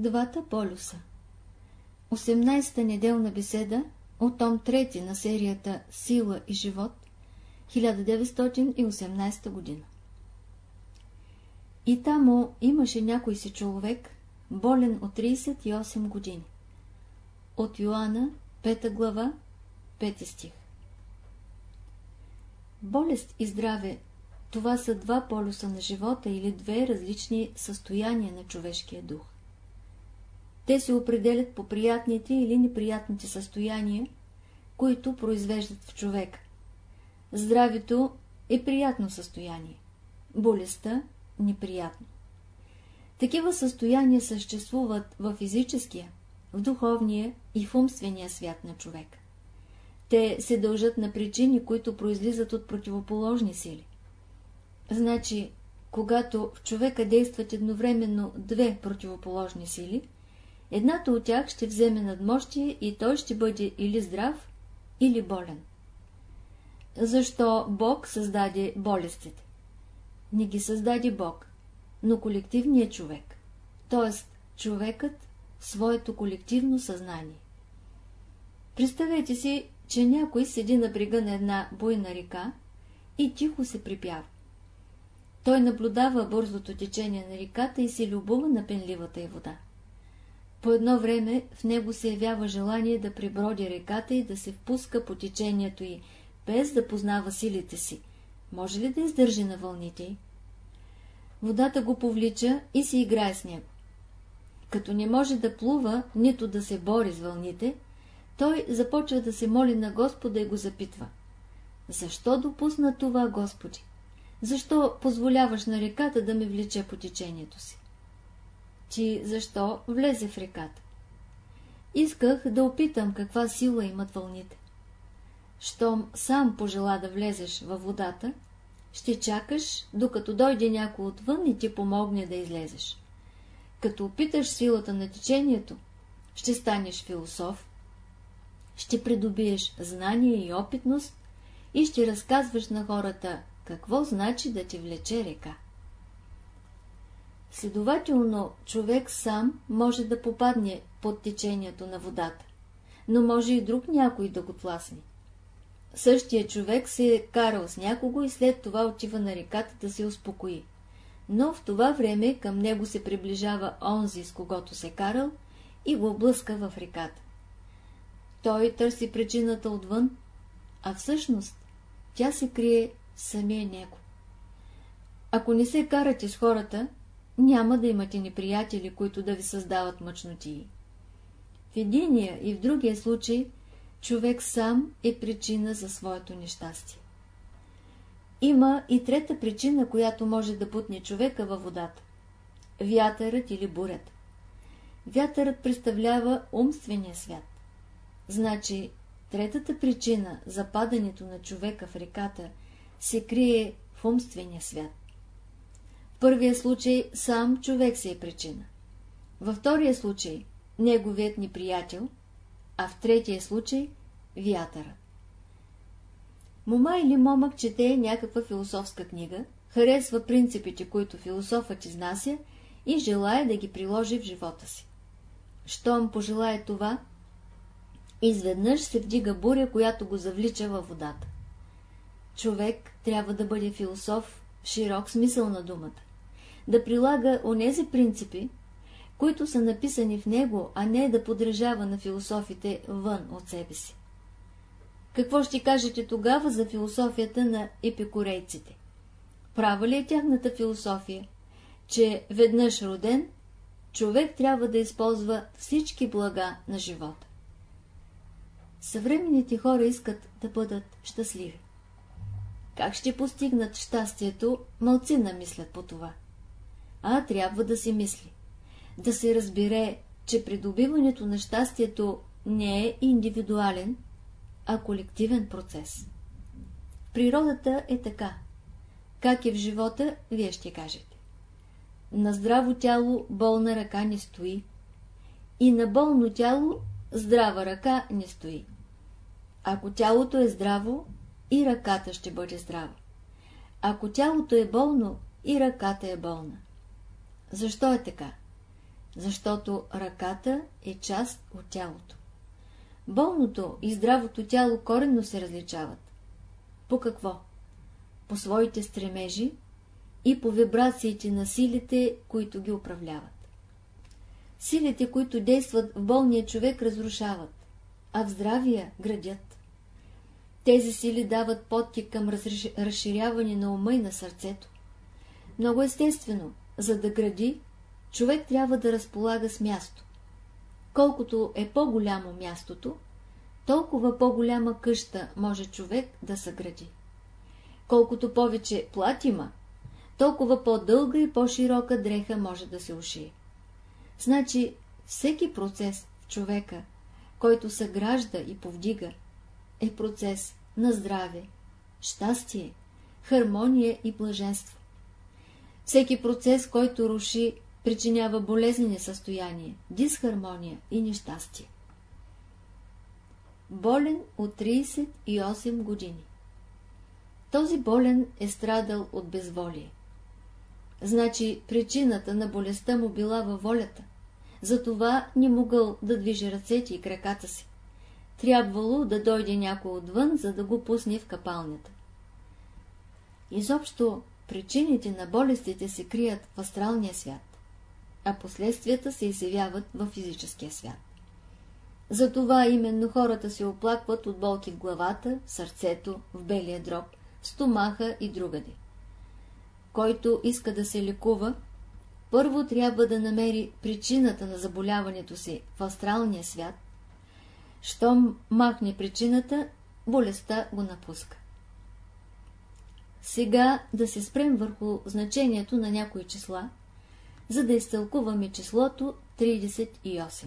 Двата полюса 18-та неделна беседа от том 3 на серията Сила и живот 1918 година И тамо имаше някой си човек, болен от 38 години. От Йоанна, 5 глава, 5 стих Болест и здраве – това са два полюса на живота или две различни състояния на човешкия дух. Те се определят по приятните или неприятните състояния, които произвеждат в човек. Здравето е приятно състояние, болестта – неприятно. Такива състояния съществуват в физическия, в духовния и в умствения свят на човек. Те се дължат на причини, които произлизат от противоположни сили. Значи, когато в човека действат едновременно две противоположни сили, едната от тях ще вземе надмощие и той ще бъде или здрав, или болен. Защо Бог създаде болестите? Не ги създаде Бог, но колективният човек, т.е. човекът в своето колективно съзнание. Представете си, че някой седи на брега на една буйна река и тихо се припява. Той наблюдава бързото течение на реката и се любова на пенливата й вода. По едно време в него се явява желание да приброди реката и да се впуска по течението й, без да познава силите си. Може ли да издържи на вълните й? Водата го повлича и се играе с него. Като не може да плува, нито да се бори с вълните, той започва да се моли на Господа и го запитва. Защо допусна това, Господи? Защо позволяваш на реката да ме влече по течението си? Ти защо влезе в реката? Исках да опитам каква сила имат вълните. Щом сам пожела да влезеш във водата, ще чакаш, докато дойде някой отвън и ти помогне да излезеш. Като опиташ силата на течението, ще станеш философ, ще придобиеш знание и опитност и ще разказваш на хората какво значи да ти влече река. Следователно, човек сам може да попадне под течението на водата, но може и друг някой да го тласне. Същия човек се е карал с някого и след това отива на реката да се успокои. Но в това време към него се приближава онзи, с когото се карал, и го блъска в реката. Той търси причината отвън, а всъщност тя се крие самия него. Ако не се карате с хората, няма да имате неприятели, които да ви създават мъчнотии. В единия и в другия случай човек сам е причина за своето нещастие. Има и трета причина, която може да путне човека във водата. Вятърът или бурят. Вятърът представлява умствения свят. Значи, третата причина за падането на човека в реката се крие в умствения свят. Първия случай сам човек се е причина. Във втория случай неговият неприятел, а в третия случай вятъра. Мома или момък чете някаква философска книга, харесва принципите, които философът изнася и желая да ги приложи в живота си. Щом пожелая това, изведнъж се вдига буря, която го завлича във водата. Човек трябва да бъде философ в широк смисъл на думата, да прилага онези принципи, които са написани в него, а не да подражава на философите вън от себе си. Какво ще кажете тогава за философията на епикурейците? Права ли е тяхната философия, че веднъж роден, човек трябва да използва всички блага на живота? Съвременните хора искат да бъдат щастливи. Как ще постигнат щастието, мълци намислят по това. А трябва да се мисли. Да се разбере, че придобиването на щастието не е индивидуален, а колективен процес. Природата е така. Как е в живота, вие ще кажете. На здраво тяло болна ръка не стои. И на болно тяло здрава ръка не стои. Ако тялото е здраво, и ръката ще бъде здрава. Ако тялото е болно, и ръката е болна. Защо е така? защото ръката е част от тялото. Болното и здравото тяло коренно се различават. По какво? По своите стремежи и по вибрациите на силите, които ги управляват. Силите, които действат в болния човек, разрушават, а в здравия градят. Тези сили дават подтик към разширяване на ума и на сърцето. Много естествено, за да гради, човек трябва да разполага с място. Колкото е по-голямо мястото, толкова по-голяма къща може човек да съгради. Колкото повече плат има, толкова по-дълга и по-широка дреха може да се ушие. Значи, всеки процес в човека, който съгражда и повдига, е процес на здраве, щастие, хармония и блаженство. Всеки процес, който руши, причинява болезнени състояния, дисхармония и нещастие. Болен от 38 години Този болен е страдал от безволие. Значи причината на болестта му била във волята, затова не могъл да движи ръцете и краката си. Трябвало да дойде някой отвън, за да го пусне в капалнята. Изобщо причините на болестите се крият в астралния свят, а последствията се изявяват в физическия свят. Затова именно хората се оплакват от болки в главата, в сърцето, в белия дроб, в стомаха и другаде. Който иска да се лекува, първо трябва да намери причината на заболяването си в астралния свят. Щом махне причината, болестта го напуска. Сега да се спрем върху значението на някои числа, за да изтълкуваме числото 38.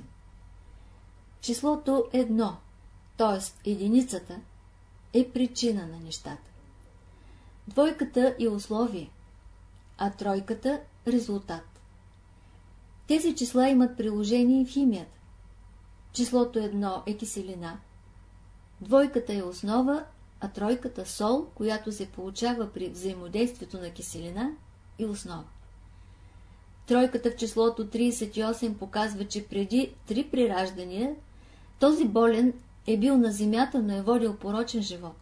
Числото 1, т.е. единицата, е причина на нещата. Двойката е условие, а тройката – резултат. Тези числа имат приложение в химията. Числото 1 е киселина, двойката е основа, а тройката сол, която се получава при взаимодействието на киселина и основа. Тройката в числото 38 показва, че преди три прираждания този болен е бил на земята, но е водил порочен живот.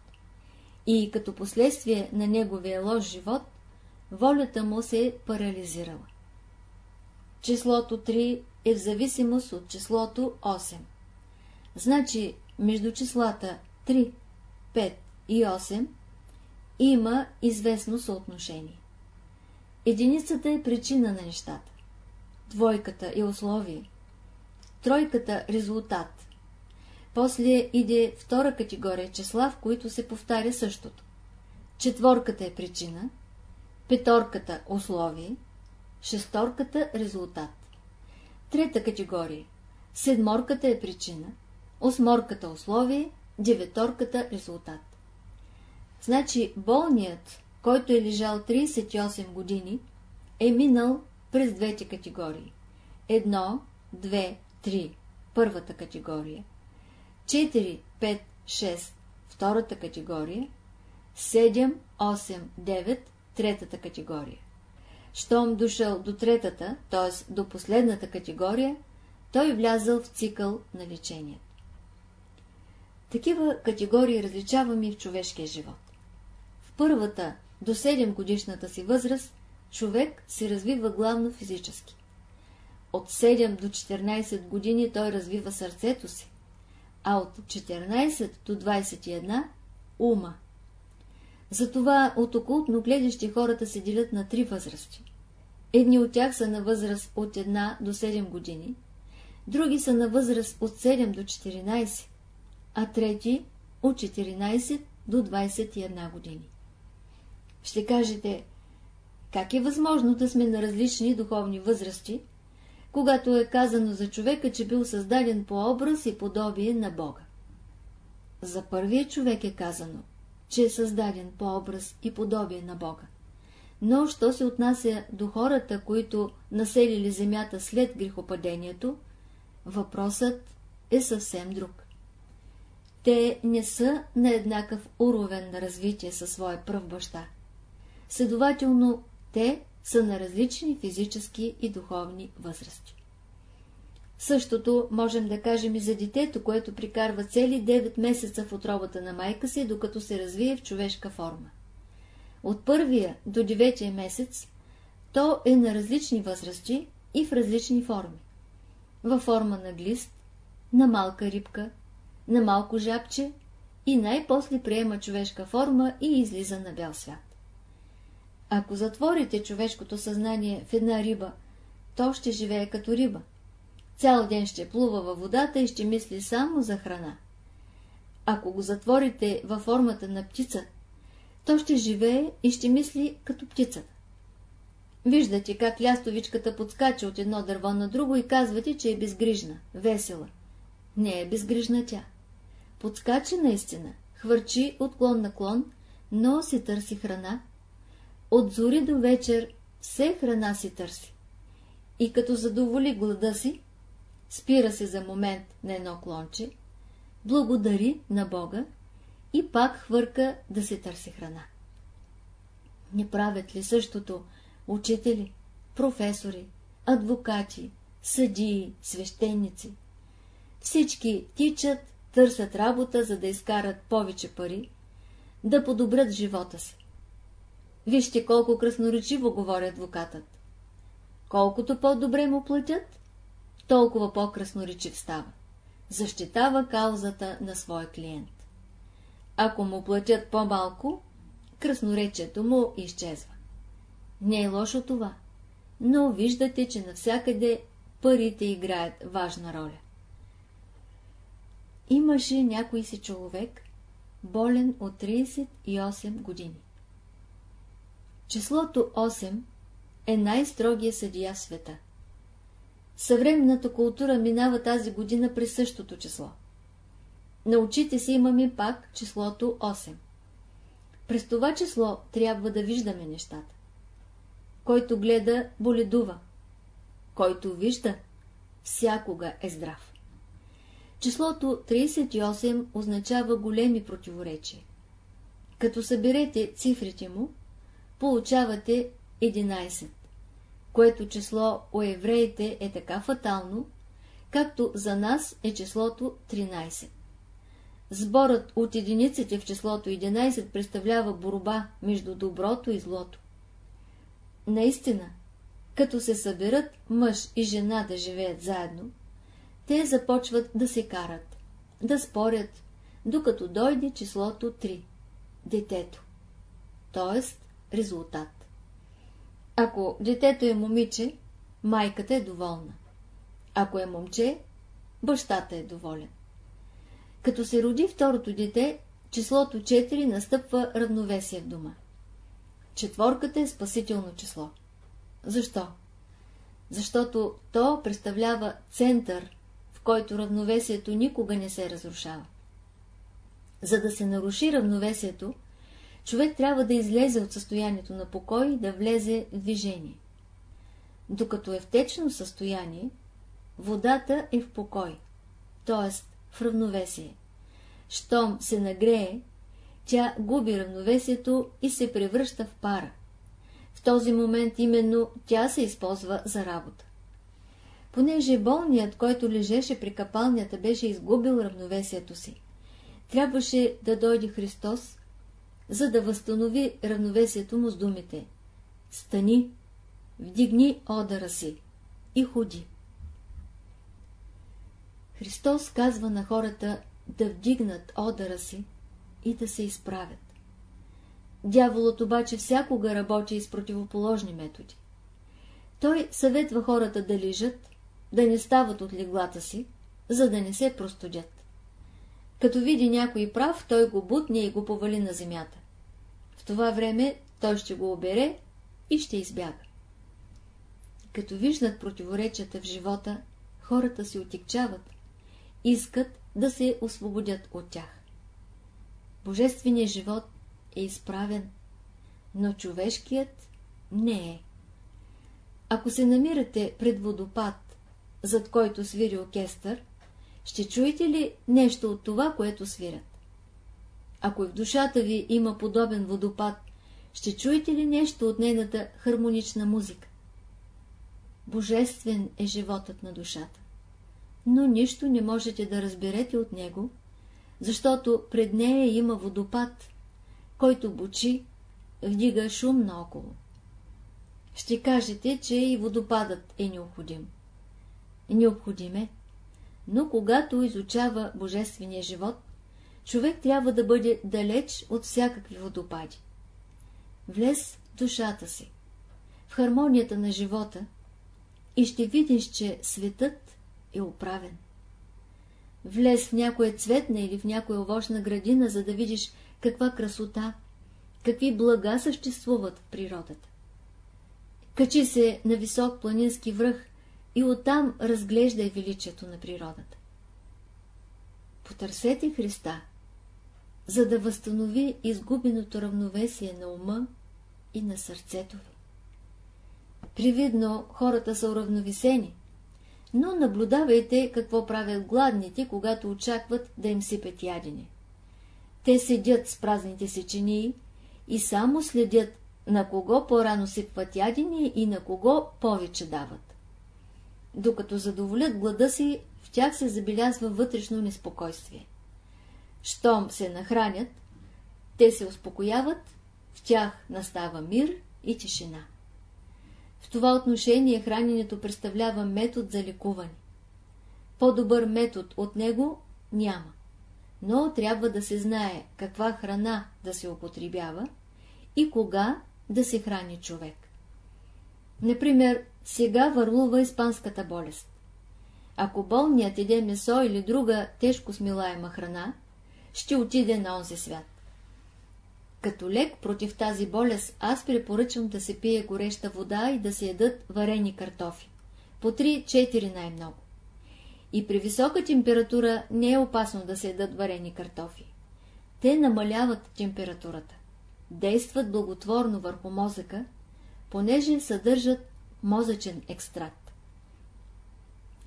И като последствие на неговия лош живот, волята му се е парализирала. Числото 3 е в зависимост от числото 8. Значи, между числата 3, 5 и 8 има известно съотношение. Единицата е причина на нещата. Двойката е условие. Тройката – резултат. После иде втора категория числа, в които се повтаря същото. Четворката е причина, петорката – условие, шесторката – резултат. Трета категория. Седморката е причина, осморката – условие, деветорката – резултат. Значи болният, който е лежал 38 години, е минал през двете категории. Едно, две, три – първата категория. 4, 5, 6 – втората категория. 7, 8, 9 – третата категория. Щом дошъл до третата, т.е. до последната категория, той влязъл в цикъл на лечението. Такива категории различаваме и в човешкия живот. Първата, до 7 годишната си възраст, човек се развива главно физически. От 7 до 14 години той развива сърцето си, а от 14 до 21 – ума. Затова от окултно гледащи хората се делят на три възрасти. Едни от тях са на възраст от 1 до 7 години, други са на възраст от 7 до 14, а трети от 14 до 21 години. Ще кажете, как е възможно да сме на различни духовни възрасти, когато е казано за човека, че бил създаден по образ и подобие на Бога? За първия човек е казано, че е създаден по образ и подобие на Бога. Но, що се отнася до хората, които населили земята след грехопадението, въпросът е съвсем друг. Те не са на еднакъв уровен на развитие със своя пръв баща. Следователно, те са на различни физически и духовни възрасти. Същото можем да кажем и за детето, което прикарва цели 9 месеца в отробата на майка си, докато се развие в човешка форма. От първия до деветия месец то е на различни възрасти и в различни форми. Във форма на глист, на малка рибка, на малко жабче и най-после приема човешка форма и излиза на бял свят. Ако затворите човешкото съзнание в една риба, то ще живее като риба. Цял ден ще плува във водата и ще мисли само за храна. Ако го затворите във формата на птица, то ще живее и ще мисли като птицата. Виждате как лястовичката подскача от едно дърво на друго и казвате, че е безгрижна, весела. Не е безгрижна тя. Подскача наистина, хвърчи от клон на клон, но си търси храна. От зори до вечер все храна си търси. И като задоволи глада си, спира се за момент на едно клонче, благодари на Бога и пак хвърка да се търси храна. Не правят ли същото учители, професори, адвокати, съдии, свещеници? Всички тичат, търсят работа, за да изкарат повече пари, да подобрят живота си. Вижте колко красноречиво говори адвокатът. Колкото по-добре му платят, толкова по-красноречив става. Защитава каузата на своя клиент. Ако му платят по-малко, красноречието му изчезва. Не е лошо това, но виждате, че навсякъде парите играят важна роля. Имаше някой си човек, болен от 38 години. Числото 8 е най-строгия съдия в света. Съвременната култура минава тази година през същото число. На очите си имаме пак числото 8. През това число трябва да виждаме нещата. Който гледа, боледува. Който вижда, всякога е здрав. Числото 38 означава големи противоречия. Като съберете цифрите му, получавате 11, което число у евреите е така фатално, както за нас е числото 13. Сборът от единиците в числото 11 представлява борба между доброто и злото. Наистина, като се съберат мъж и жена да живеят заедно, те започват да се карат, да спорят, докато дойде числото 3 – детето, т.е. резултат. Ако детето е момиче, майката е доволна. Ако е момче, бащата е доволен. Като се роди второто дете, числото 4 настъпва равновесие в дома. Четворката е спасително число. Защо? Защото то представлява център, в който равновесието никога не се разрушава. За да се наруши равновесието, човек трябва да излезе от състоянието на покой и да влезе в движение. Докато е в течно състояние, водата е в покой, т.е. в равновесие. Щом се нагрее, тя губи равновесието и се превръща в пара. В този момент именно тя се използва за работа. Понеже болният, който лежеше при капалнята, беше изгубил равновесието си, трябваше да дойде Христос, за да възстанови равновесието му с думите «Стани, вдигни одъра си и ходи». Христос казва на хората да вдигнат одъра си и да се изправят. Дяволът обаче всякога работи с противоположни методи. Той съветва хората да лежат, да не стават от леглата си, за да не се простудят. Като види някой прав, той го бутне и го повали на земята. В това време той ще го обере и ще избяга. Като виждат противоречията в живота, хората се отикчават, искат да се освободят от тях. Божественият живот е изправен, но човешкият не е. Ако се намирате пред водопад, зад който свири оркестър, ще чуете ли нещо от това, което свирят? Ако в душата ви има подобен водопад, ще чуете ли нещо от нейната хармонична музика? Божествен е животът на душата. но нищо не можете да разберете от него, защото пред нея има водопад, който бучи, вдига шум наоколо. Ще кажете, че и водопадът е необходим. Необходим е, но когато изучава божествения живот, човек трябва да бъде далеч от всякакви водопади. Влез душата си, в хармонията на живота и ще видиш, че светът е оправен. Влез в някоя цветна или в някоя овощна градина, за да видиш каква красота, какви блага съществуват в природата. Качи се на висок планински връх и оттам разглеждай величието на природата. Потърсете Христа, за да възстанови изгубеното равновесие на ума и на сърцето ви. Привидно хората са уравновесени, но наблюдавайте какво правят гладните, когато очакват да им сипят ядене. Те седят с празните си чинии и само следят на кого по-рано сипват ядене и на кого повече дават. Докато задоволят глада си, в тях се забелязва вътрешно неспокойствие. Щом се нахранят, те се успокояват, в тях настава мир и тишина. В това отношение храненето представлява метод за лекуване. По-добър метод от него няма, но трябва да се знае каква храна да се употребява и кога да се храни човек. Например, сега върлува испанската болест. Ако болният еде месо или друга тежко смилаема храна, ще отиде на онзи свят. Като лек против тази болест аз препоръчвам да се пие гореща вода и да се ядат варени картофи. По 3-4 най-много. И при висока температура не е опасно да се ядат варени картофи. Те намаляват температурата. Действат благотворно върху мозъка, понеже съдържат мозъчен екстракт.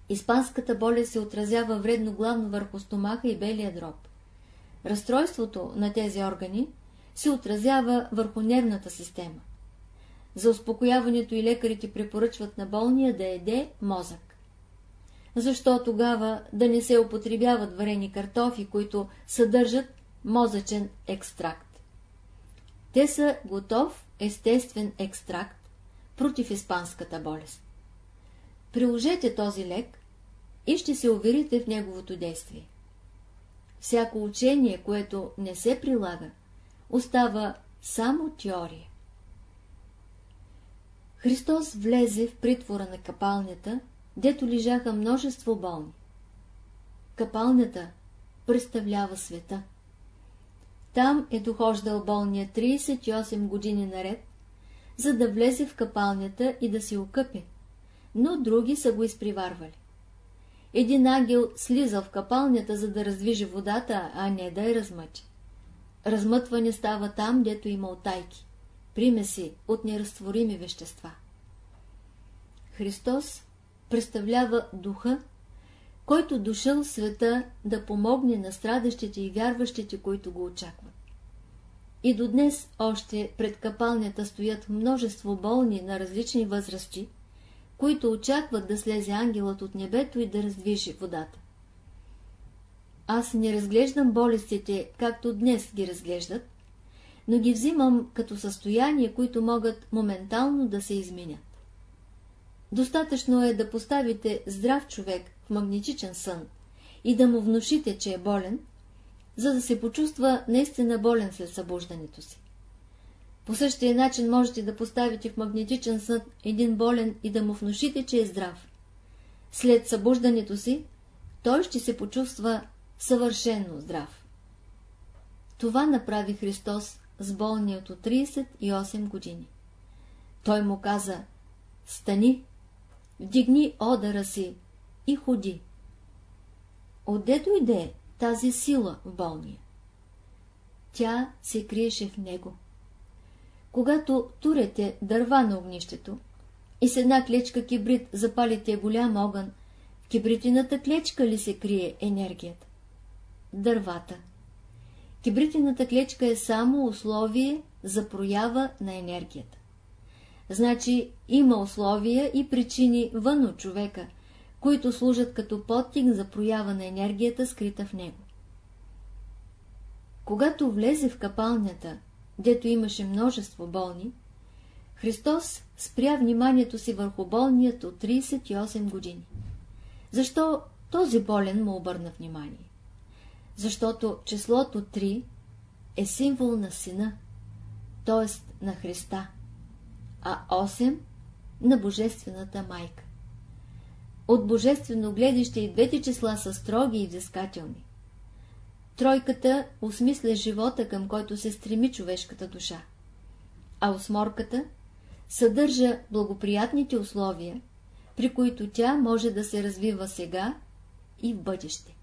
Испанската болест се отразява вредно главно върху стомаха и белия дроб. Разстройството на тези органи се отразява върху нервната система. За успокояването и лекарите препоръчват на болния да еде мозък. Защо тогава да не се употребяват варени картофи, които съдържат мозъчен екстракт? Те са готов естествен екстракт против испанската болест. Приложете този лек и ще се уверите в неговото действие. Всяко учение, което не се прилага, остава само теория. Христос влезе в притвора на капалнята, дето лежаха множество болни. Капалнята представлява света. Там е дохождал болния 38 години наред, за да влезе в капалнята и да се окъпе, но други са го изприварвали. Един ангел слизал в капалнята, за да раздвижи водата, а не да я размъчи. Размътване става там, дето има отайки, примеси от неразтворими вещества. Христос представлява духа, който дошъл в света да помогне на страдащите и вярващите, които го очакват. И до днес още пред капалнята стоят множество болни на различни възрасти, които очакват да слезе ангелът от небето и да раздвижи водата. Аз не разглеждам болестите, както днес ги разглеждат, но ги взимам като състояния, които могат моментално да се изменят. Достатъчно е да поставите здрав човек в магнетичен сън и да му внушите, че е болен, за да се почувства наистина болен след събуждането си. По същия начин можете да поставите в магнетичен сън един болен и да му внушите, че е здрав. След събуждането си, той ще се почувства съвършенно здрав. Това направи Христос с болния от 38 години. Той му каза, стани, вдигни одъра си и ходи. Отде дойде тази сила в болния? Тя се криеше в него. Когато турете дърва на огнището и с една клечка кибрид запалите голям огън, в кибритината клечка ли се крие енергията? дървата. Кибритината клечка е само условие за проява на енергията. Значи има условия и причини вън от човека, които служат като подтик за проява на енергията, скрита в него. Когато влезе в капалнята, дето имаше множество болни, Христос спря вниманието си върху болният от 38 години. Защо този болен му обърна внимание? Защото числото 3 е символ на сина, т.е. на Христа, а 8 на Божествената майка. От божествено гледище и двете числа са строги и взискателни. Тройката осмисля живота, към който се стреми човешката душа, а осморката съдържа благоприятните условия, при които тя може да се развива сега и в бъдеще.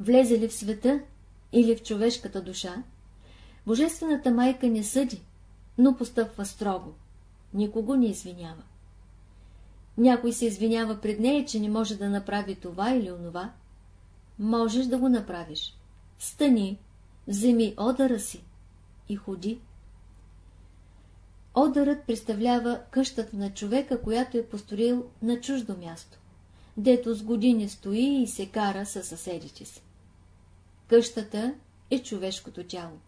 Влезе ли в света или в човешката душа, Божествената майка не съди, но постъпва строго, никого не извинява. Някой се извинява пред нея, че не може да направи това или онова. Можеш да го направиш. Стани, вземи одъра си и ходи. Одърът представлява къщата на човека, която е построил на чуждо място, дето с години стои и се кара със съседите си. Къщата е човешкото тяло.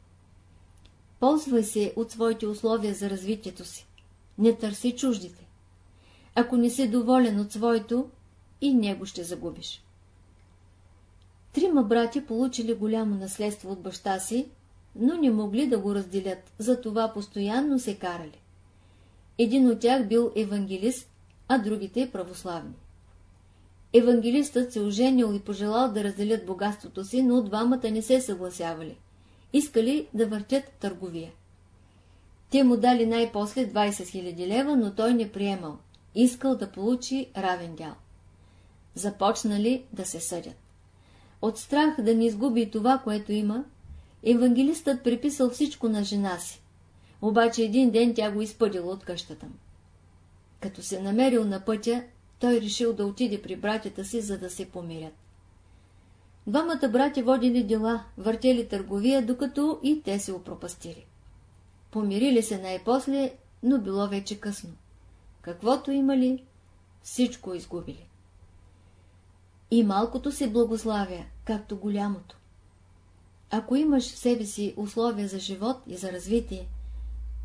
Ползвай се от своите условия за развитието си. Не търси чуждите. Ако не си доволен от своето, и него ще загубиш. Трима брати получили голямо наследство от баща си, но не могли да го разделят, затова постоянно се карали. Един от тях бил евангелист, а другите православни. Евангелистът се оженил и пожелал да разделят богатството си, но двамата не се съгласявали. Искали да въртят търговия. Те му дали най-после 20 000 лева, но той не приемал. Искал да получи равен дял. Започнали да се съдят. От страх да не изгуби това, което има, евангелистът приписал всичко на жена си. Обаче един ден тя го изпъдила от къщата му. Като се намерил на пътя, той решил да отиде при братята си, за да се помирят. Двамата братя водили дела, въртели търговия, докато и те се опропастили. Помирили се най-после, но било вече късно. Каквото имали, всичко изгубили. И малкото се благославя, както голямото. Ако имаш в себе си условия за живот и за развитие,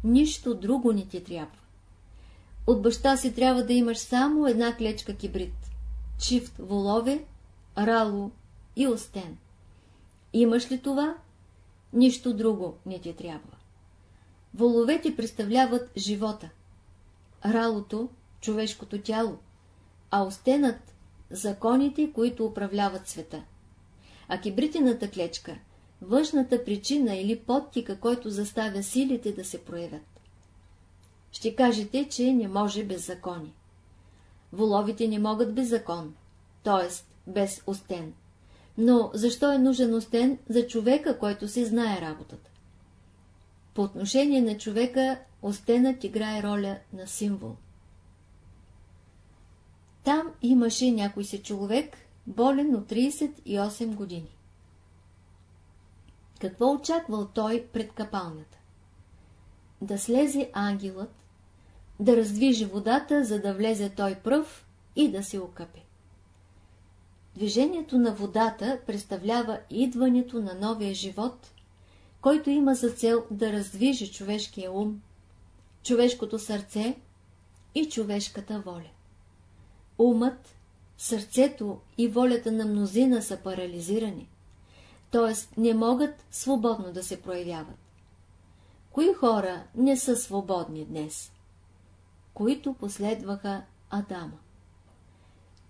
нищо друго не ти трябва. От баща си трябва да имаш само една клечка кибрид, чифт волове, рало и остен. Имаш ли това? Нищо друго не ти трябва. Воловете представляват живота, ралото – човешкото тяло, а остенът – законите, които управляват света. А кибритината клечка – външната причина или подтика, който заставя силите да се проявят. Ще кажете, че не може без закони. Воловите не могат без закон, т.е. без остен. Но защо е нужен остен за човека, който си знае работата? По отношение на човека, остенът играе роля на символ. Там имаше някой се човек, болен от 38 години. Какво очаквал той пред капалната? Да слезе ангелът, да раздвижи водата, за да влезе той пръв и да се окъпе. Движението на водата представлява идването на новия живот, който има за цел да раздвижи човешкия ум, човешкото сърце и човешката воля. Умът, сърцето и волята на мнозина са парализирани, т.е. не могат свободно да се проявяват. Кои хора не са свободни днес? които последваха Адама.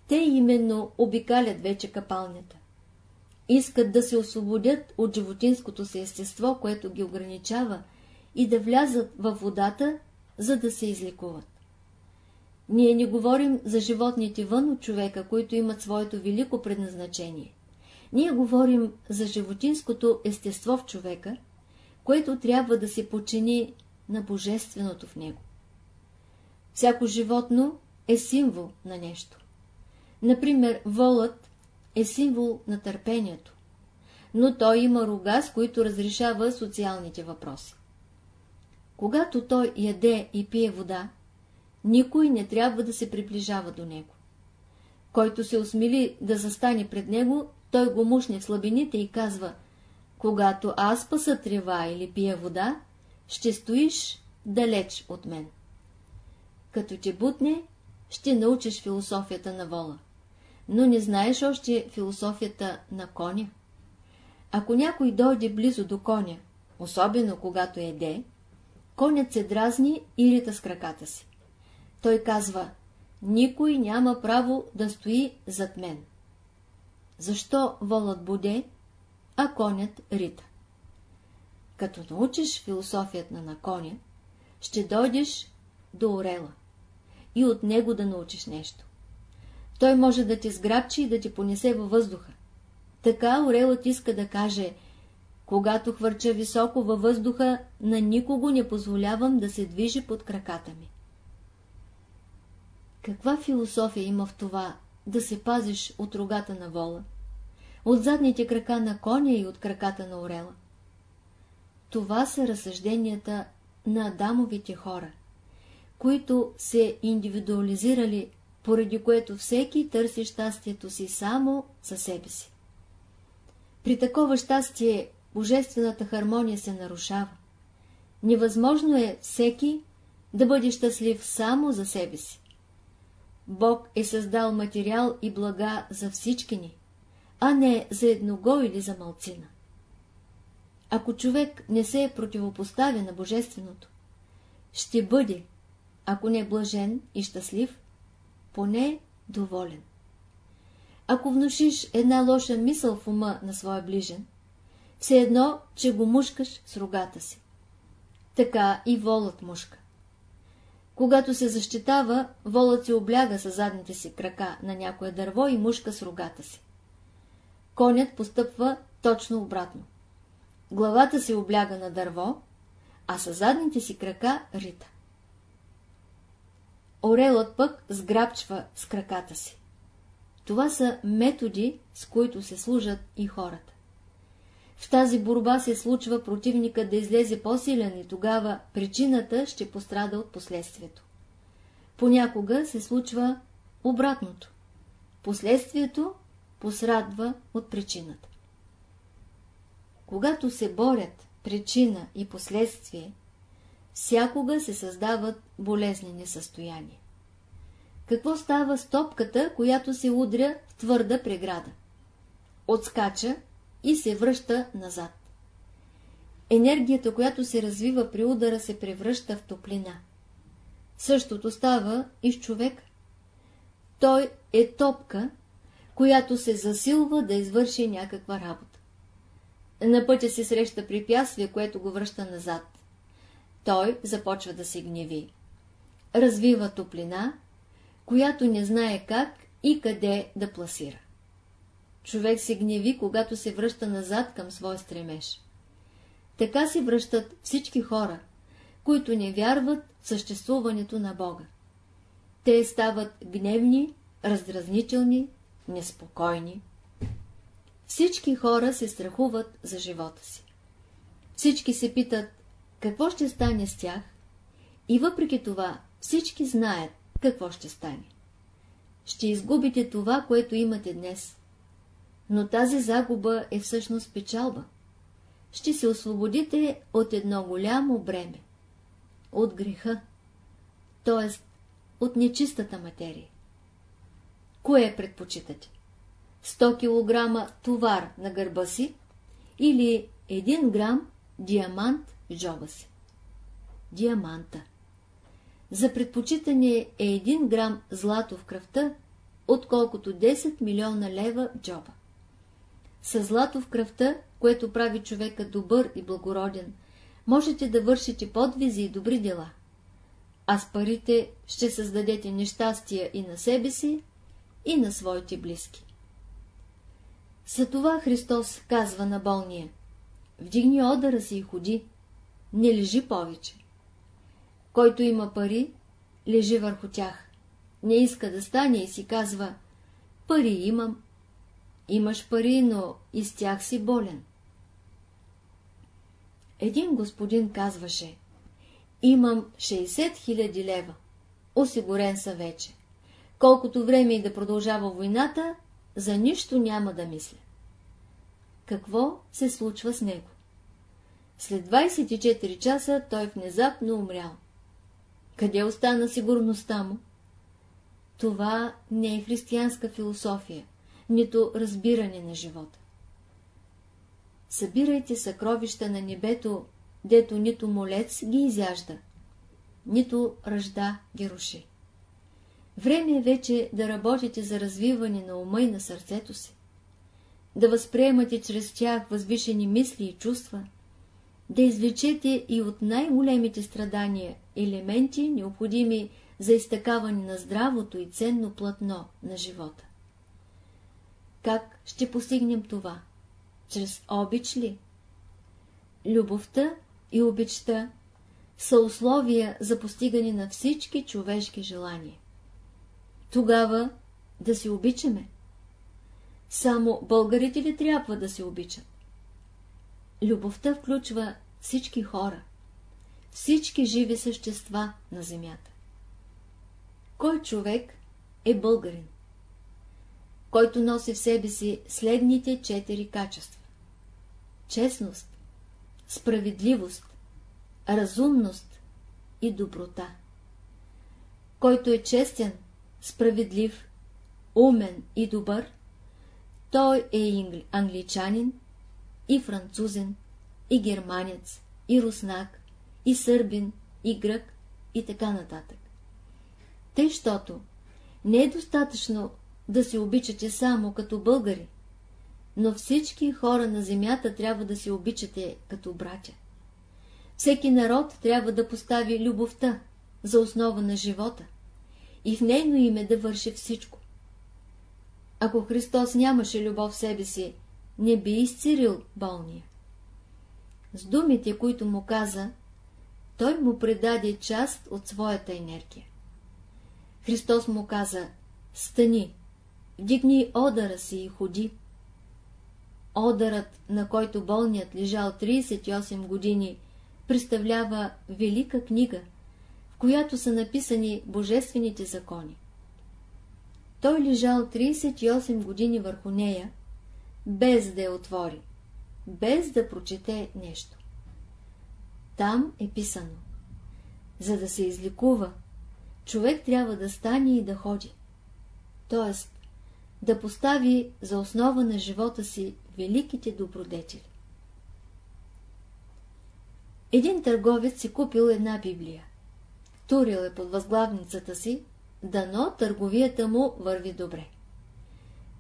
Те именно обикалят вече капалнята. Искат да се освободят от животинското си естество, което ги ограничава, и да влязат във водата, за да се излекуват. Ние не говорим за животните вън от човека, които имат своето велико предназначение. Ние говорим за животинското естество в човека, което трябва да се почини на божественото в него. Всяко животно е символ на нещо. Например, волът е символ на търпението, но той има рога, с които разрешава социалните въпроси. Когато той яде и пие вода, никой не трябва да се приближава до него. Който се осмили да застане пред него, той го мушне в слабините и казва, когато аз паса трева или пия вода, ще стоиш далеч от мен. Като те бутне, ще научиш философията на вола, но не знаеш още философията на коня. Ако някой дойде близо до коня, особено когато еде, конят се дразни и рита с краката си. Той казва, никой няма право да стои зад мен. Защо волът буде, а конят рита? Като научиш философията на коня, ще дойдеш до орела и от него да научиш нещо. Той може да те сграбчи и да ти понесе във въздуха. Така орелът иска да каже, когато хвърча високо във въздуха, на никого не позволявам да се движи под краката ми. Каква философия има в това да се пазиш от рогата на вола, от задните крака на коня и от краката на орела? Това са разсъжденията на Адамовите хора, които се индивидуализирали, поради което всеки търси щастието си само за себе си. При такова щастие божествената хармония се нарушава. Невъзможно е всеки да бъде щастлив само за себе си. Бог е създал материал и блага за всички ни, а не за едного или за малцина. Ако човек не се е противопоставя на Божественото, ще бъде, ако не е блажен и щастлив, поне доволен. Ако внушиш една лоша мисъл в ума на своя ближен, все едно, че го мушкаш с рогата си. Така и волът мушка. Когато се защитава, волът се обляга с задните си крака на някое дърво и мушка с рогата си. Конят постъпва точно обратно. Главата се обляга на дърво, а с задните си крака рита. Орелът пък сграбчва с краката си. Това са методи, с които се служат и хората. В тази борба се случва противника да излезе по-силен и тогава причината ще пострада от последствието. Понякога се случва обратното. Последствието посрадва от причината. Когато се борят причина и последствие, всякога се създават болезнени състояния. Какво става с топката, която се удря в твърда преграда? Отскача и се връща назад. Енергията, която се развива при удара, се превръща в топлина. Същото става и с човек. Той е топка, която се засилва да извърши някаква работа. На пътя се среща препятствие, което го връща назад. Той започва да се гневи. Развива топлина, която не знае как и къде да пласира. Човек се гневи, когато се връща назад към свой стремеж. Така се връщат всички хора, които не вярват в съществуването на Бога. Те стават гневни, раздразнителни, неспокойни. Всички хора се страхуват за живота си. Всички се питат, какво ще стане с тях, и въпреки това всички знаят какво ще стане. Ще изгубите това, което имате днес но тази загуба е всъщност печалба. Ще се освободите от едно голямо бреме, от греха, т.е. от нечистата материя. Кое предпочитате? 100 кг товар на гърба си или 1 грам диамант в джоба си? Диаманта. За предпочитане е 1 грам злато в кръвта, отколкото 10 милиона лева в джоба. С злато в кръвта, което прави човека добър и благороден, можете да вършите подвизи и добри дела. А с парите ще създадете нещастия и на себе си, и на своите близки. За това Христос казва на болния, вдигни одъра си и ходи, не лежи повече. Който има пари, лежи върху тях. Не иска да стане и си казва, пари имам, Имаш пари, но и с тях си болен. Един господин казваше, имам 60 000 лева, осигурен са вече. колкото време и да продължава войната, за нищо няма да мисля. Какво се случва с него? След 24 часа той внезапно умрял. Къде остана сигурността му? Това не е християнска философия, нито разбиране на живота. Събирайте съкровища на небето, дето нито молец ги изяжда, нито ръжда ги руши. Време е вече да работите за развиване на ума и на сърцето си, да възприемате чрез тях възвишени мисли и чувства, да извлечете и от най-големите страдания елементи, необходими за изтъкаване на здравото и ценно платно на живота. Как ще постигнем това? Чрез обич ли? Любовта и обичта са условия за постигане на всички човешки желания. Тогава да се обичаме. Само българите ли трябва да се обичат? Любовта включва всички хора, всички живи същества на земята. Кой човек е българин? Който носи в себе си следните четири качества. Честност, справедливост, разумност и доброта. Който е честен, справедлив, умен и добър, той е англичанин, и французен, и германец, и руснак, и сърбин, и грък, и така нататък. Тъй, щото не е достатъчно да се обичате само като българи, но всички хора на земята трябва да се обичате като братя. Всеки народ трябва да постави любовта за основа на живота и в нейно име да върши всичко. Ако Христос нямаше любов в себе си, не би изцирил болния. С думите, които му каза, той му предаде част от своята енергия. Христос му каза, стани, вдигни одара си и ходи. Одарът, на който болният лежал 38 години, представлява велика книга, в която са написани божествените закони. Той лежал 38 години върху нея, без да я отвори, без да прочете нещо. Там е писано. За да се изликува, човек трябва да стане и да ходи. Т.е. да постави за основа на живота си великите добродетели. Един търговец си купил една Библия. Турил е под възглавницата си, дано търговията му върви добре.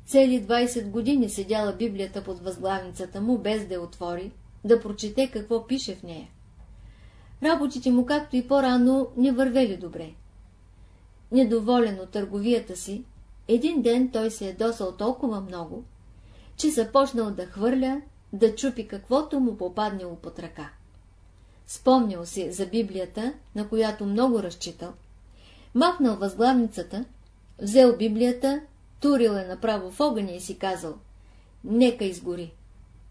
Цели 20 години седяла Библията под възглавницата му, без да отвори, да прочете какво пише в нея. Работите му, както и по-рано, не вървели добре. Недоволен от търговията си, един ден той се е досал толкова много, че започнал да хвърля, да чупи каквото му попаднало под ръка. Спомнял си за Библията, на която много разчитал, махнал възглавницата, взел Библията турил е направо в огъня и си казал «Нека изгори».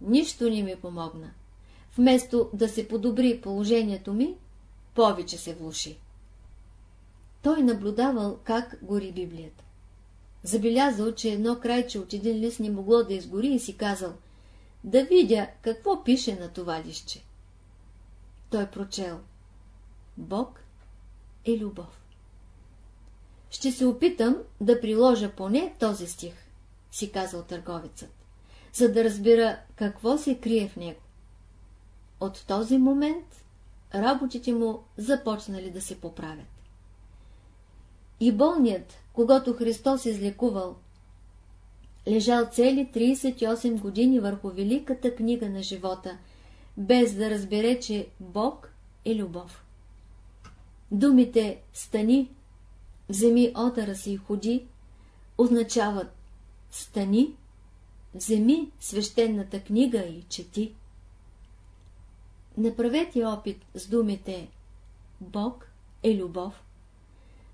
Нищо не ми помогна. Вместо да се подобри положението ми, повече се влуши. Той наблюдавал как гори Библията. Забелязал, че едно крайче от един лист не могло да изгори и си казал да видя какво пише на това лище. Той прочел Бог е любов. Ще се опитам да приложа поне този стих, си казал търговецът, за да разбира какво се крие в него. От този момент работите му започнали да се поправят. И болният, когато Христос излекувал, лежал цели 38 години върху великата книга на живота, без да разбере, че Бог е любов. Думите «стани», вземи отъра си и ходи, означават стани, вземи свещената книга и чети. Направете опит с думите Бог е любов,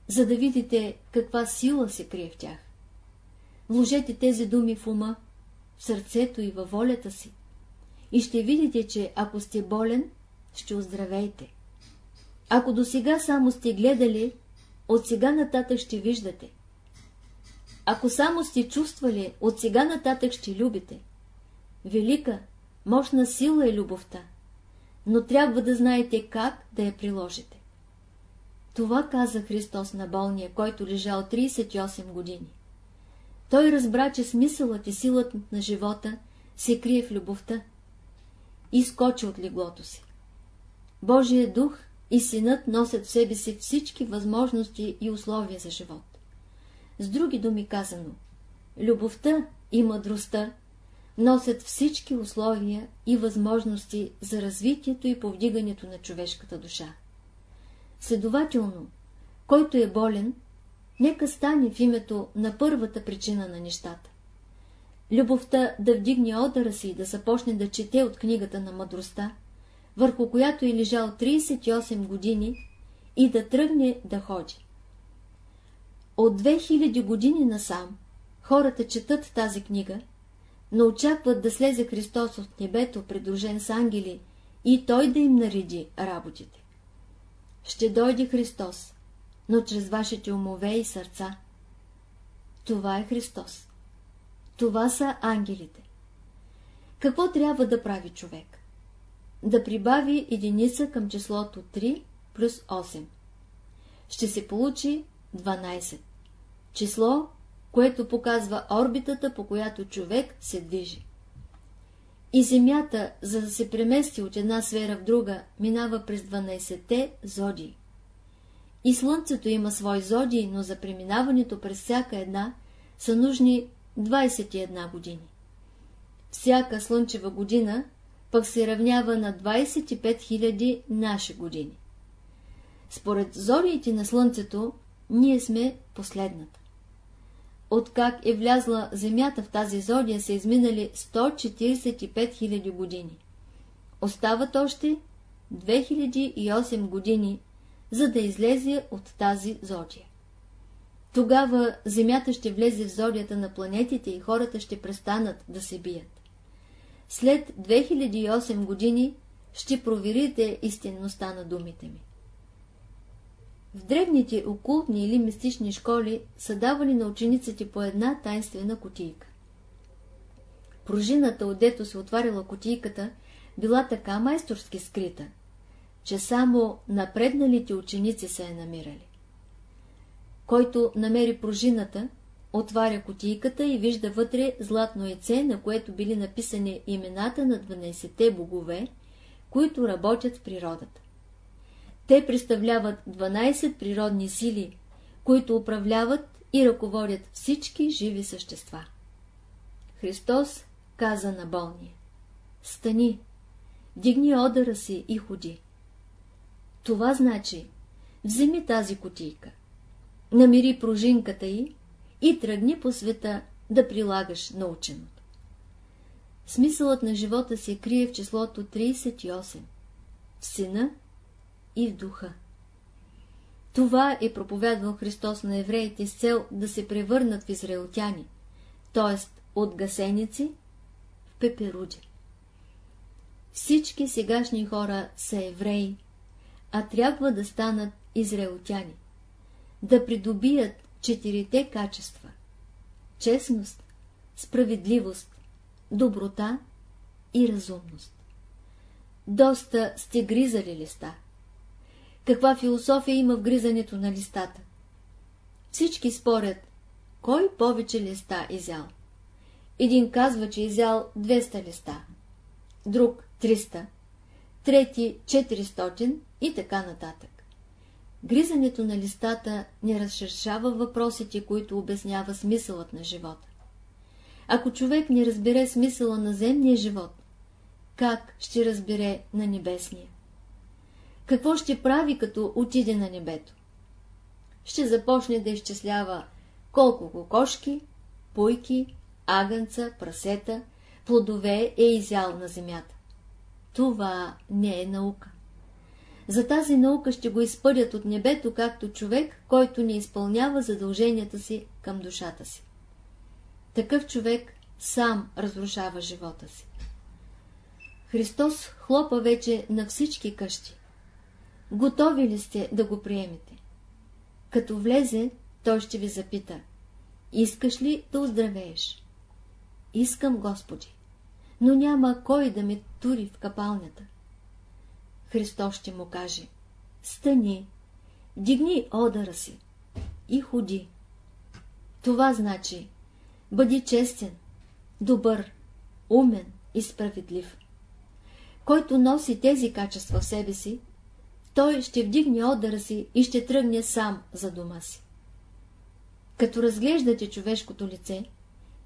за да видите каква сила се крие в тях. Вложете тези думи в ума, в сърцето и във волята си и ще видите, че ако сте болен, ще оздравейте. Ако до сега само сте гледали от сега нататък ще виждате. Ако само сте чувствали, от сега нататък ще любите. Велика, мощна сила е любовта, но трябва да знаете как да я приложите. Това каза Христос на болния, който лежал 38 години. Той разбра, че смисълът и силът на живота се крие в любовта и скочи от леглото си. Божият дух и синът носят в себе си всички възможности и условия за живот. С други думи казано, любовта и мъдростта носят всички условия и възможности за развитието и повдигането на човешката душа. Следователно, който е болен, нека стане в името на първата причина на нещата. Любовта да вдигне одъра си и да започне да чете от книгата на мъдростта, върху която е лежал 38 години и да тръгне да ходи. От 2000 години насам хората четат тази книга, но очакват да слезе Христос от небето, придружен с ангели, и Той да им нареди работите. Ще дойде Христос, но чрез вашите умове и сърца. Това е Христос. Това са ангелите. Какво трябва да прави човек? Да прибави единица към числото 3 плюс 8. Ще се получи 12. Число, което показва орбитата, по която човек се движи. И Земята, за да се премести от една сфера в друга, минава през 12-те зодии. И Слънцето има свои зодии, но за преминаването през всяка една са нужни 21 години. Всяка слънчева година пък се равнява на 25 000 наши години. Според зориите на Слънцето, ние сме последната. Откак е влязла Земята в тази зодия, са изминали 145 000 години. Остават още 2008 години, за да излезе от тази зодия. Тогава Земята ще влезе в зодията на планетите и хората ще престанат да се бият. След 2008 години ще проверите истинността на думите ми. В древните окултни или мистични школи са давали на учениците по една тайнствена котийка. Пружината, отдето се отваряла котийката, била така майсторски скрита, че само напредналите ученици са я намирали. Който намери пружината, отваря котийката и вижда вътре златно яйце, на което били написани имената на 12-те богове, които работят в природата. Те представляват 12 природни сили, които управляват и ръководят всички живи същества. Христос каза на болния Стани, дигни одъра си и ходи. Това значи, вземи тази котийка, намери пружинката й и тръгни по света да прилагаш наученото. Смисълът на живота се крие в числото 38, в сина и в духа. Това е проповядвал Христос на евреите с цел да се превърнат в израелтяни, т.е. от гасеници в пеперуди. Всички сегашни хора са евреи, а трябва да станат израелтяни, да придобият четирите качества – честност, справедливост, доброта и разумност. Доста сте гризали листа. Каква философия има в гризането на листата? Всички спорят, кой повече листа изял. Един казва, че изял 200 листа, друг 300, трети 400 и така нататък. Гризането на листата не разширшава въпросите, които обяснява смисълът на живота. Ако човек не разбере смисъла на земния живот, как ще разбере на небесния? Какво ще прави, като отиде на небето? Ще започне да изчислява колко кокошки, пуйки, агънца, прасета, плодове е изял на земята. Това не е наука. За тази наука ще го изпъдят от небето, както човек, който не изпълнява задълженията си към душата си. Такъв човек сам разрушава живота си. Христос хлопа вече на всички къщи. Готови ли сте да го приемете? Като влезе, той ще ви запита. искаш ли да оздравееш? Искам, Господи, но няма кой да ме тури в капалнята. Христос ще му каже, стани, дигни одъра си и ходи. Това значи, бъди честен, добър, умен и справедлив. Който носи тези качества в себе си, той ще вдигне одъра си и ще тръгне сам за дома си. Като разглеждате човешкото лице,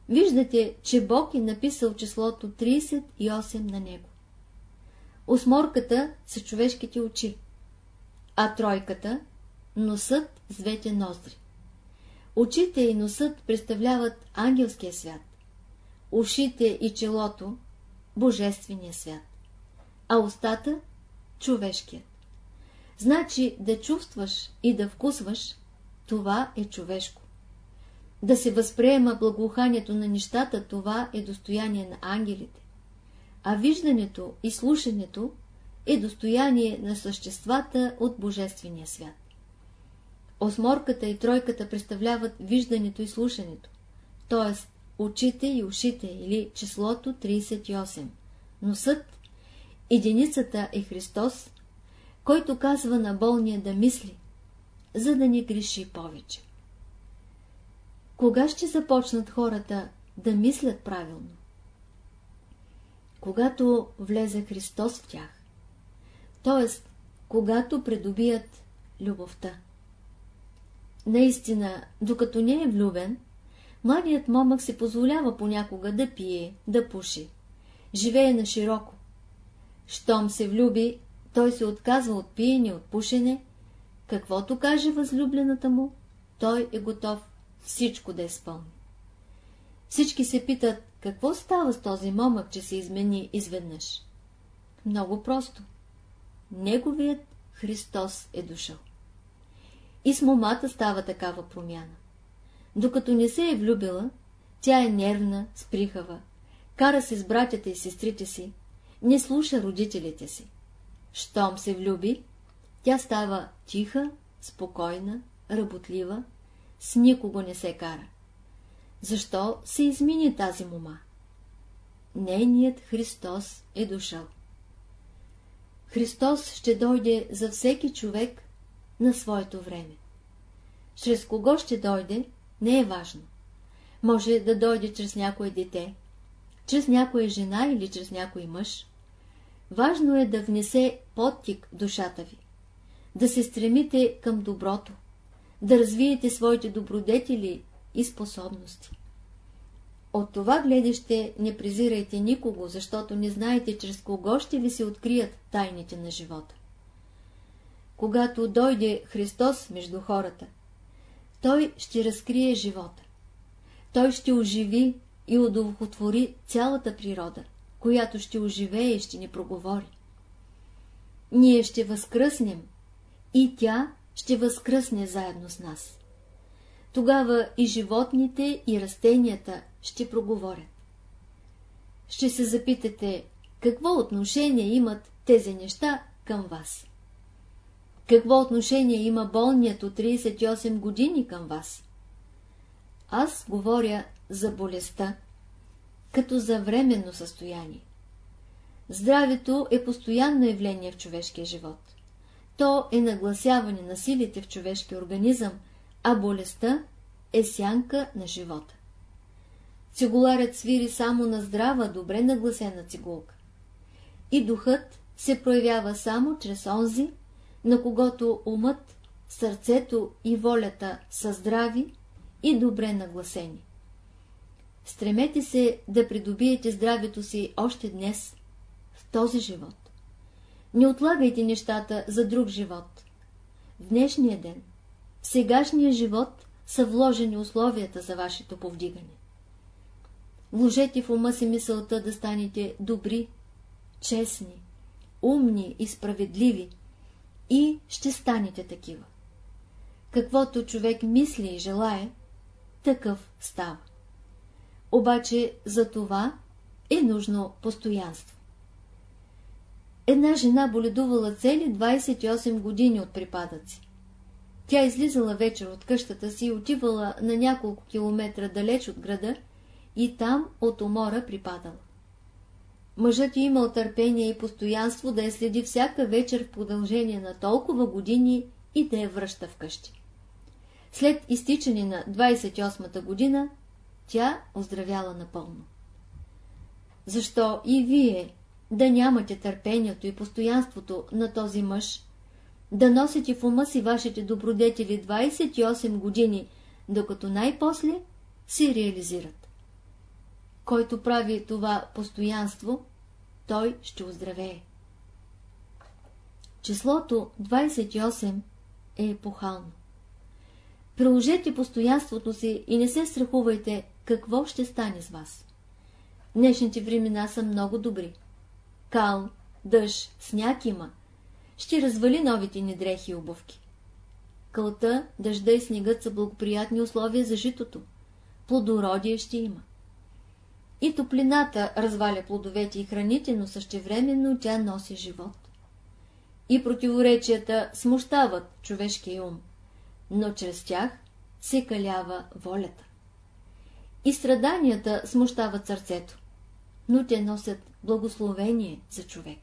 виждате, че Бог е написал числото 38 на него. Осморката са човешките очи, а тройката – носът с двете ноздри. Очите и носът представляват ангелския свят, ушите и челото – божествения свят, а устата – човешкият. Значи да чувстваш и да вкусваш – това е човешко. Да се възприема благоуханието на нещата – това е достояние на ангелите, а виждането и слушането е достояние на съществата от Божествения свят. Осморката и тройката представляват виждането и слушането, т.е. очите и ушите или числото 38. Носът, единицата е Христос, който казва на болния да мисли, за да не греши повече. Кога ще започнат хората да мислят правилно? Когато влезе Христос в тях, т.е. когато придобият любовта. Наистина, докато не е влюбен, младият момък се позволява понякога да пие, да пуши. Живее на широко. Щом се влюби, той се отказва от пиене, от пушене. Каквото каже възлюблената му, той е готов всичко да изпълни. Всички се питат, какво става с този момък, че се измени изведнъж? Много просто. Неговият Христос е дошъл. И с момата става такава промяна. Докато не се е влюбила, тя е нервна, сприхава, кара се с братята и сестрите си, не слуша родителите си. Щом се влюби, тя става тиха, спокойна, работлива, с никого не се кара. Защо се измини тази мома? Нейният Христос е дошъл. Христос ще дойде за всеки човек на своето време. Чрез кого ще дойде, не е важно. Може да дойде чрез някое дете, чрез някоя жена или чрез някой мъж. Важно е да внесе подтик душата ви, да се стремите към доброто, да развиете своите добродетели и способности. От това гледаще не презирайте никого, защото не знаете чрез кого ще ви се открият тайните на живота. Когато дойде Христос между хората, Той ще разкрие живота. Той ще оживи и удовлетвори цялата природа, която ще оживее и ще ни проговори. Ние ще възкръснем и тя ще възкръсне заедно с нас. Тогава и животните, и растенията ще проговорят. Ще се запитате, какво отношение имат тези неща към вас? Какво отношение има болният от 38 години към вас? Аз говоря за болестта, като за временно състояние. Здравето е постоянно явление в човешкия живот. То е нагласяване на силите в човешкия организъм, а болестта е сянка на живота. Цигуларят свири само на здрава, добре нагласена цигулка. И духът се проявява само чрез онзи, на когото умът, сърцето и волята са здрави и добре нагласени. Стремете се да придобиете здравето си още днес, в този живот. Не отлагайте нещата за друг живот. В днешния ден, в сегашния живот са вложени условията за вашето повдигане. Вложете в ума си мисълта да станете добри, честни, умни и справедливи и ще станете такива. Каквото човек мисли и желае, такъв става. Обаче за това е нужно постоянство. Една жена боледувала цели 28 години от припадъци. Тя излизала вечер от къщата си и отивала на няколко километра далеч от града и там от умора припадал. Мъжът е имал търпение и постоянство да я следи всяка вечер в продължение на толкова години и да я връща вкъщи. След изтичане на 28-та година, тя оздравяла напълно. Защо и вие да нямате търпението и постоянството на този мъж, да носите в ума си вашите добродетели 28 години, докато най-после се реализират. Който прави това постоянство, той ще оздравее. Числото 28 е епохално. Приложете постоянството си и не се страхувайте какво ще стане с вас. Днешните времена са много добри. Кал, дъжд, сняг има. Ще развали новите ни дрехи и обувки. Кълта, дъжда и снегът са благоприятни условия за житото. Плодородие ще има. И топлината разваля плодовете и храните, но същевременно тя носи живот. И противоречията смущават човешкия ум, но чрез тях се калява волята. И страданията смущават сърцето, но те носят благословение за човек.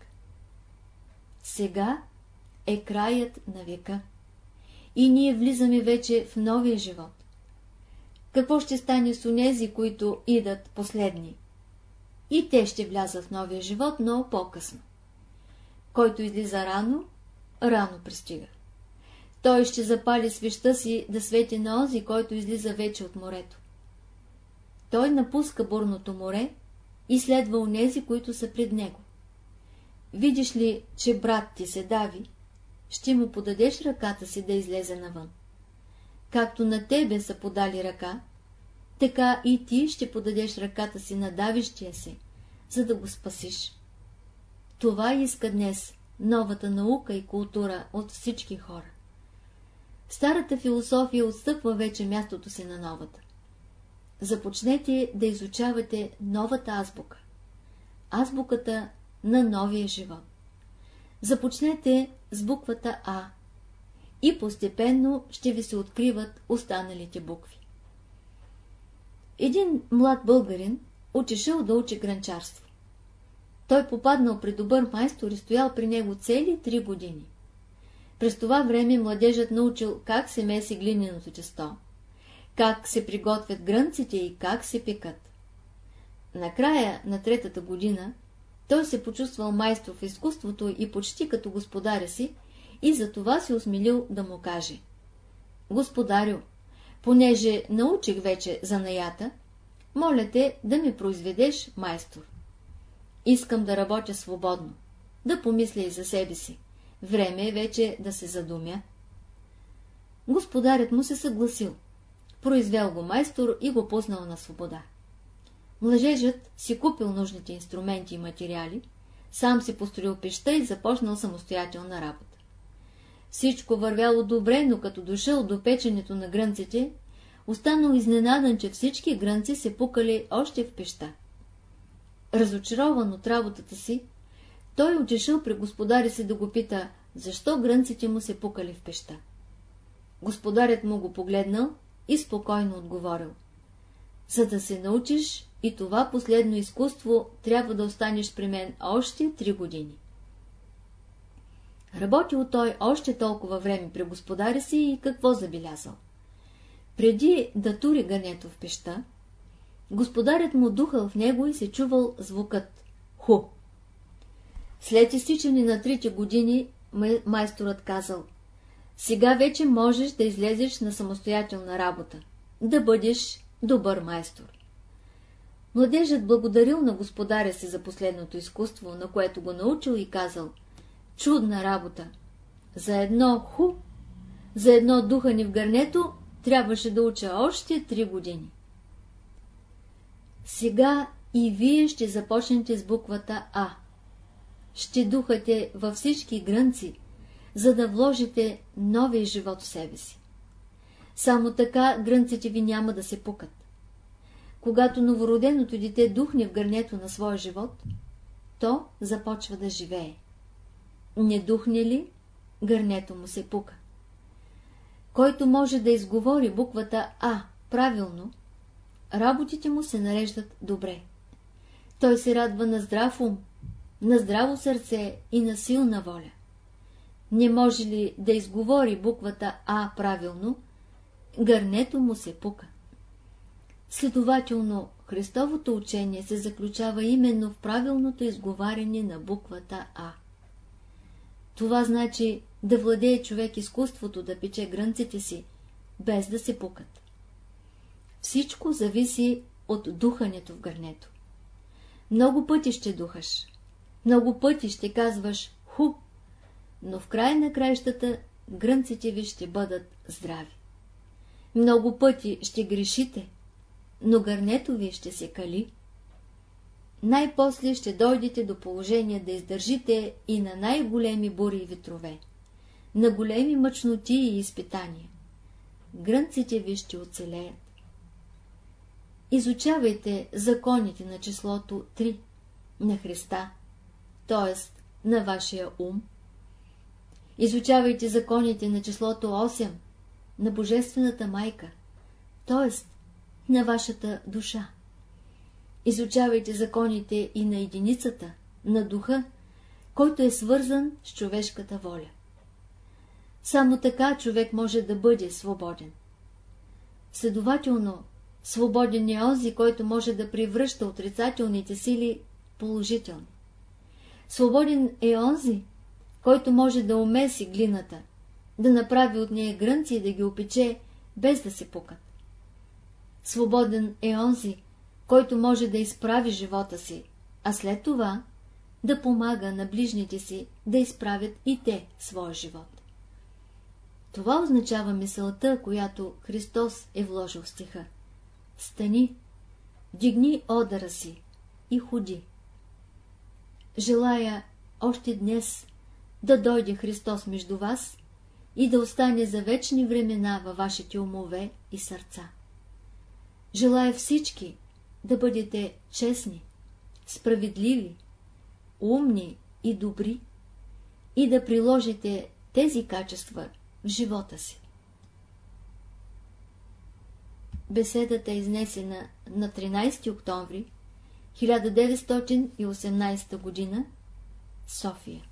Сега е краят на века и ние влизаме вече в новия живот. Какво ще стане с онези, които идат последни? И те ще влязат в новия живот, но по-късно. Който излиза рано, рано пристига. Той ще запали свеща си да свети на онзи, който излиза вече от морето. Той напуска бурното море и следва онези, които са пред него. Видиш ли, че брат ти се дави, ще му подадеш ръката си да излезе навън. Както на тебе са подали ръка, така и ти ще подадеш ръката си на давищия се, за да го спасиш. Това иска днес новата наука и култура от всички хора. Старата философия отстъпва вече мястото си на новата. Започнете да изучавате новата азбука. Азбуката на новия живот. Започнете с буквата А и постепенно ще ви се откриват останалите букви. Един млад българин учешъл да учи гранчарство. Той попаднал при добър майстор и стоял при него цели три години. През това време младежът научил как се меси глиненото тесто, как се приготвят грънците и как се пекат. Накрая на третата година той се почувствал майстор в изкуството и почти като господаря си, и за това се осмелил да му каже. Господарю, понеже научих вече занаята, моля те да ми произведеш майстор. Искам да работя свободно, да помисля и за себе си. Време е вече да се задумя. Господарят му се съгласил. Произвел го майстор и го пуснал на свобода. Младежът си купил нужните инструменти и материали, сам си построил пеща и започнал самостоятелна работа. Всичко вървяло добре, но като дошъл до печенето на грънците, останал изненадан, че всички грънци се пукали още в пеща. Разочарован от работата си, той отишъл при господаря си да го пита, защо грънците му се пукали в пеща. Господарят му го погледнал и спокойно отговорил. За да се научиш и това последно изкуство, трябва да останеш при мен още три години. Работил той още толкова време при господаря си и какво забелязал? Преди да тури гърнето в пеща, господарят му духал в него и се чувал звукът «ху». След изтичане на трите години майсторът казал «Сега вече можеш да излезеш на самостоятелна работа, да бъдеш добър майстор». Младежът благодарил на господаря си за последното изкуство, на което го научил и казал «Чудна работа! За едно ху, за едно духане в гърнето трябваше да уча още три години». Сега и вие ще започнете с буквата А. Ще духате във всички грънци, за да вложите новия живот в себе си. Само така грънците ви няма да се пукат. Когато новороденото дете духне в гърнето на своя живот, то започва да живее. Не духне ли, гърнето му се пука. който може да изговори буквата А правилно, работите му се нареждат добре. Той се радва на здрав ум, на здраво сърце и на силна воля. Не може ли да изговори буквата А правилно, гърнето му се пука. Следователно, Христовото учение се заключава именно в правилното изговаряне на буквата А. Това значи да владее човек изкуството да пече грънците си, без да се пукат. Всичко зависи от духането в гърнето. Много пъти ще духаш, много пъти ще казваш хуб, но в край на краищата грънците ви ще бъдат здрави. Много пъти ще грешите, но гърнето ви ще се кали. Най-после ще дойдете до положение да издържите и на най-големи бури и ветрове, на големи мъчноти и изпитания. Грънците ви ще оцелеят. Изучавайте законите на числото 3 на Христа, т.е. на вашия ум. Изучавайте законите на числото 8 на Божествената майка, т.е. на вашата душа. Изучавайте законите и на единицата, на духа, който е свързан с човешката воля. Само така човек може да бъде свободен. Следователно, свободен е онзи, който може да превръща отрицателните сили положителни. Свободен е онзи, който може да умеси глината, да направи от нея грънци и да ги опече, без да се пукат. Свободен е онзи, който може да изправи живота си, а след това да помага на ближните си да изправят и те своя живот. Това означава мисълта, която Христос е вложил в стиха. Стани, дигни одъра си и ходи. Желая още днес да дойде Христос между вас и да остане за вечни времена във вашите умове и сърца. Желая всички да бъдете честни, справедливи, умни и добри и да приложите тези качества в живота си. Беседата е изнесена на 13 октомври 1918 г. София